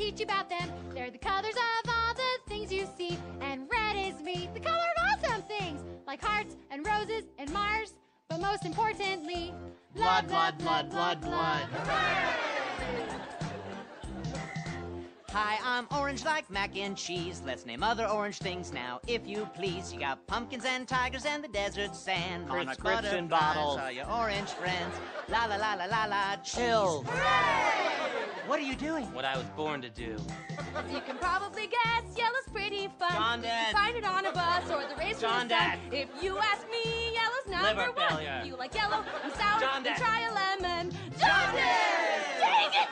teach you about them. They're the colors of all the things you see. And red is me, the color of awesome things, like hearts and roses and Mars. But most importantly, Blood, blood, blood, blood, blood. Hi, I'm orange like mac and cheese. Let's name other orange things now, if you please. You got pumpkins and tigers and the desert sand. Monarch Prescription butterflies bottles. Are your orange friends? La la la la la la. cheese. Chill. What are you doing? What I was born to do. As you can probably guess, yellow's pretty fun. John You Dad. can find it on a bus or the race John from the sun. Dad. If you ask me, yellow's number Liver one. failure. You like yellow, I'm sour, John then Dad. try a lemon. John Dad! Dang it!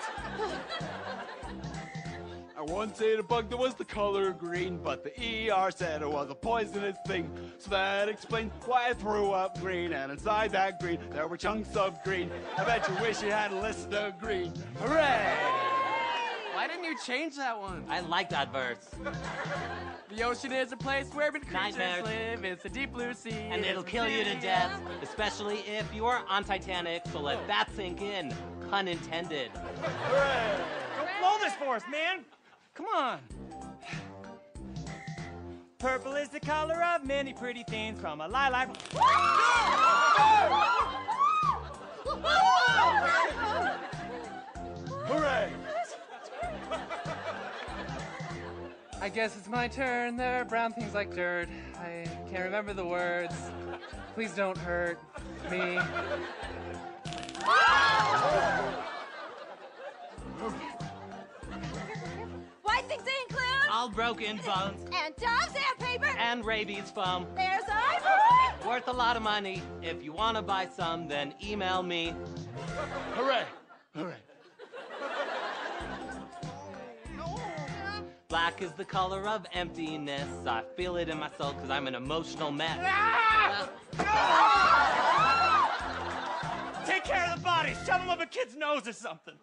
I once ate a bug that was the color green, but the ER said it was a poisonous thing. So that explains why I threw up green, and inside that green there were chunks of green. I bet you wish you had a list of green. Hooray! Why didn't you change that one? I like that verse. The ocean is a place where creatures Nightmares. live. It's a deep blue sea. And it'll kill you to death, especially if you are on Titanic, so let that sink in. Pun intended. Don't blow this for us, man. Come on. Purple is the color of many pretty things from a lilac. I guess it's my turn. There are brown things like dirt. I can't remember the words. Please don't hurt me. White things include All broken bones and Dove sandpaper. and rabies foam. There's ivory. Worth a lot of money. If you want to buy some, then email me. Hooray! Hooray! Black is the color of emptiness. I feel it in my soul because I'm an emotional mess. Ah! Ah! Take care of the bodies. Shove them up a kid's nose or something.